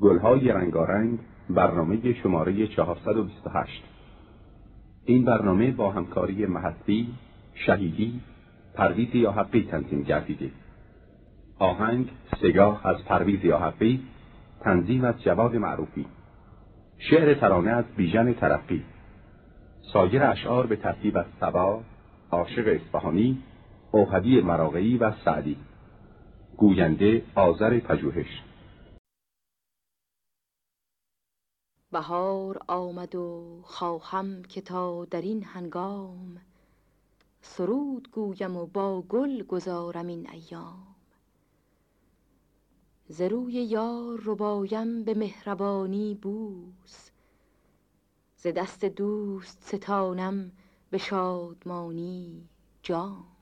گلهای رنگارنگ برنامه شماره 428 این برنامه با همکاری محسی، شهیدی، پرویز یا حقی تنظیم گردیده آهنگ سگاه از پرویز یا حقی تنظیم از جواد معروفی. شعر ترانه از بیژن ترقی. سایر اشعار به ترتیب از سبا، عاشق اصفهانی، اوهدی مراغعی و سعدی. گوینده آذر پژوهش. بهار آمد و خواهم که تا در این هنگام سرود گویم و با گل گذارم این ایام. ز روی یار ربایم به مهربانی بوس ز دست دوست ستانم به شادمانی جام.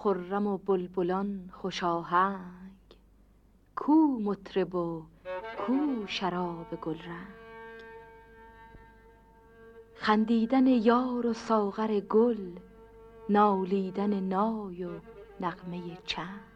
خرم و بلبلان خوش آهنگ. کو مطرب و کو شراب گل رنگ خندیدن یار و ساغر گل نالیدن نای و نغمه چنگ.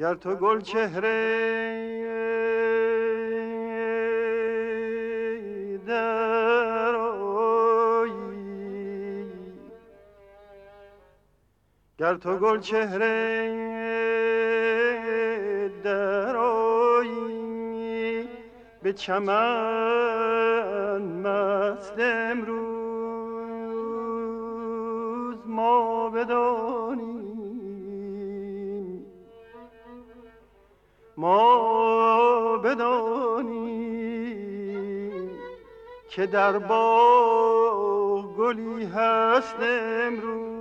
گر تو گل چهره گر تو گل چهره درایی به چمن مست امروز ما بدانیم. ما بدانیم که در باغ گلی هست امروز.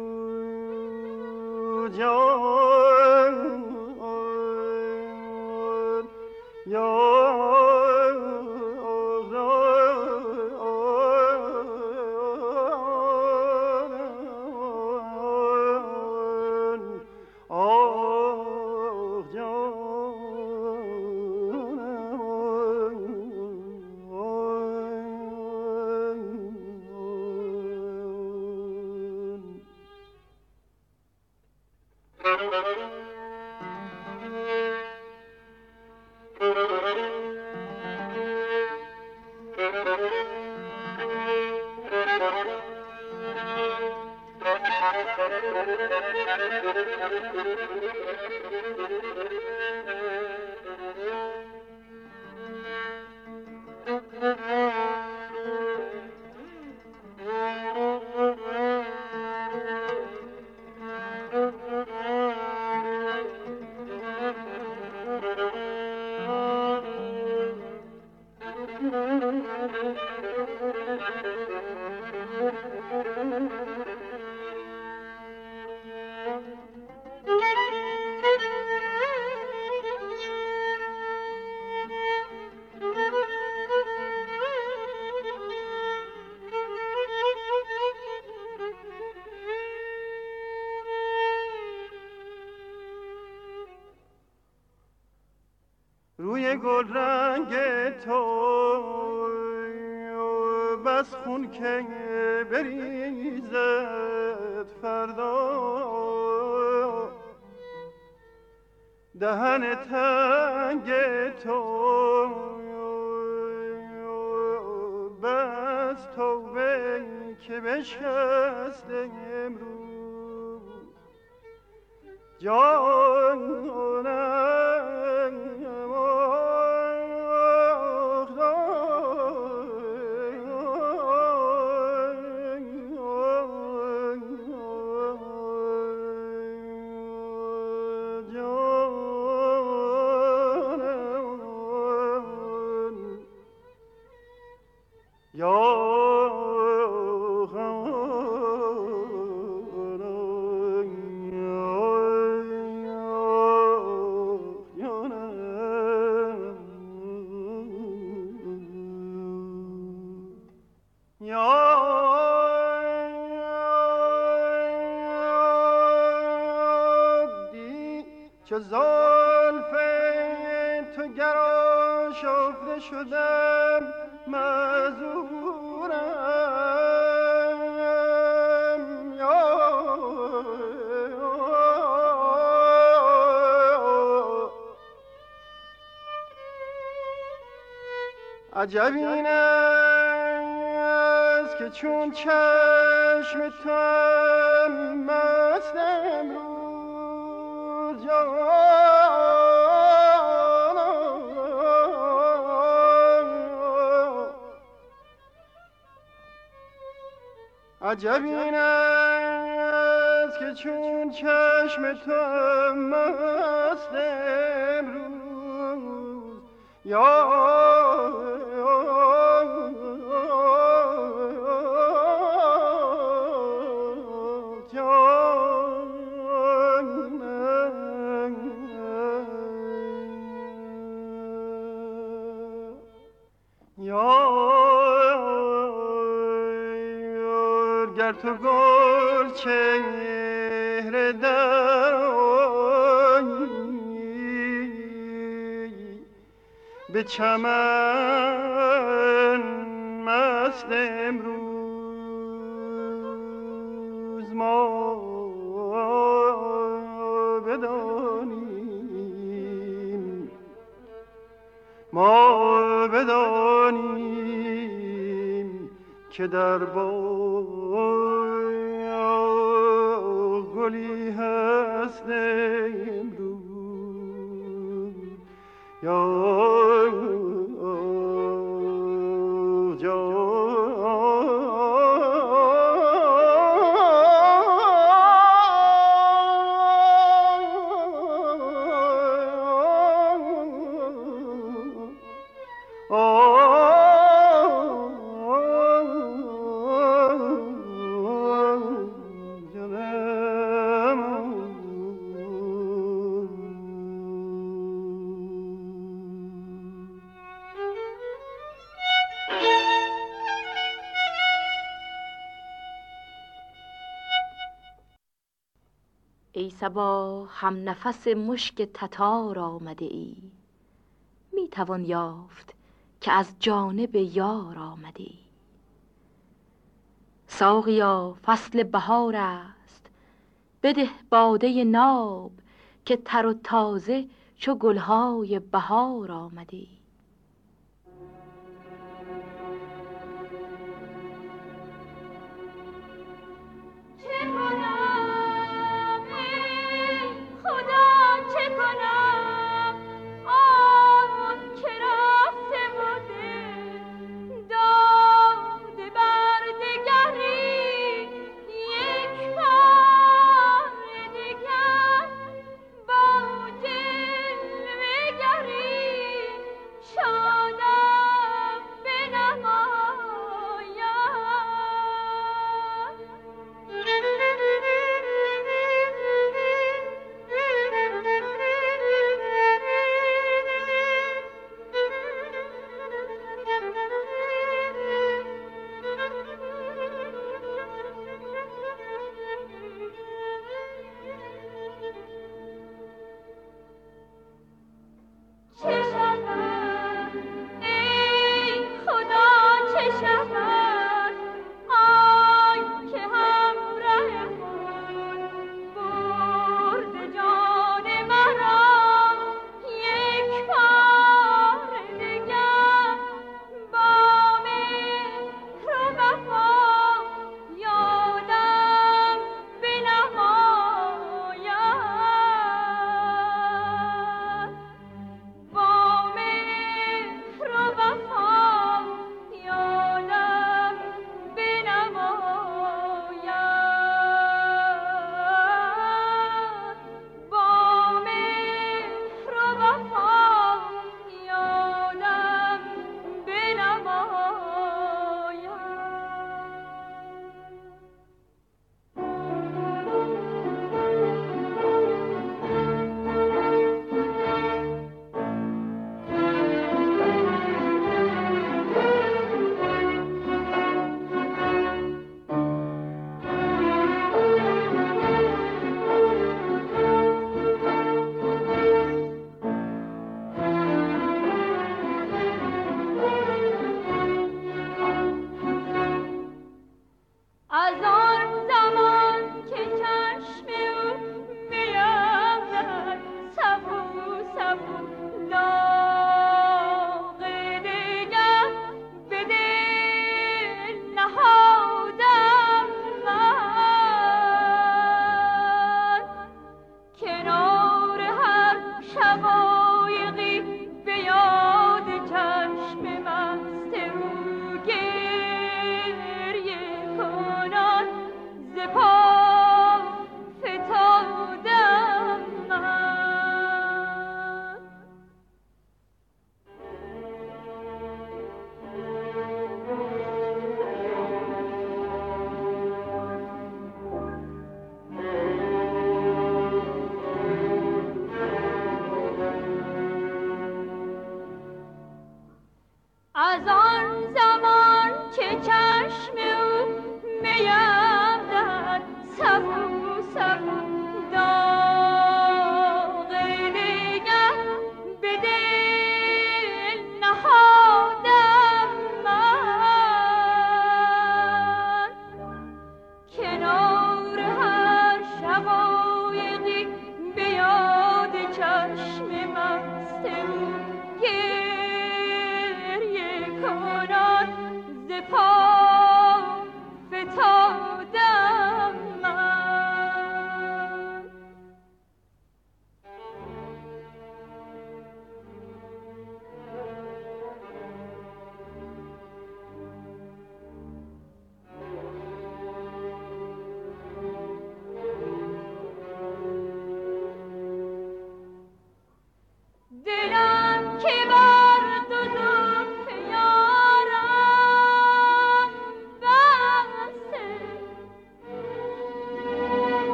تنگ تو بس توبه که بشست امروز. جانم چه زلف تو گرا شفته شدم مزورم عجب این است که چون چشم تو مستم عجب این است که چون چشم تو مست امروز یا چمن مست امروز ما بدانیم. ما بدانیم که در با گلی هست امروز. you. سبا هم نفس مشک تتار آمده ای. می توان یافت که از جانب یار آمده ای. ساقیا فصل بهار است. بده باده ناب که تر و تازه چو گلهای بهار آمده ای.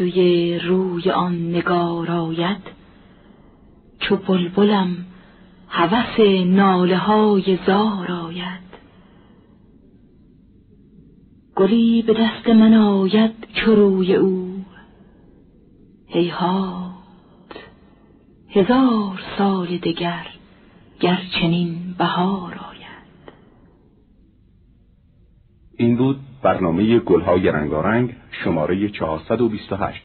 آرزوی روی آن نگار آید؟ چو بلبلم هوس ناله های زار آید. گلی به دست من آید چو روی او. هیهات هزار سال دگر گر چنین بهار آید. این بود برنامه گلهای رنگارنگ شماره 428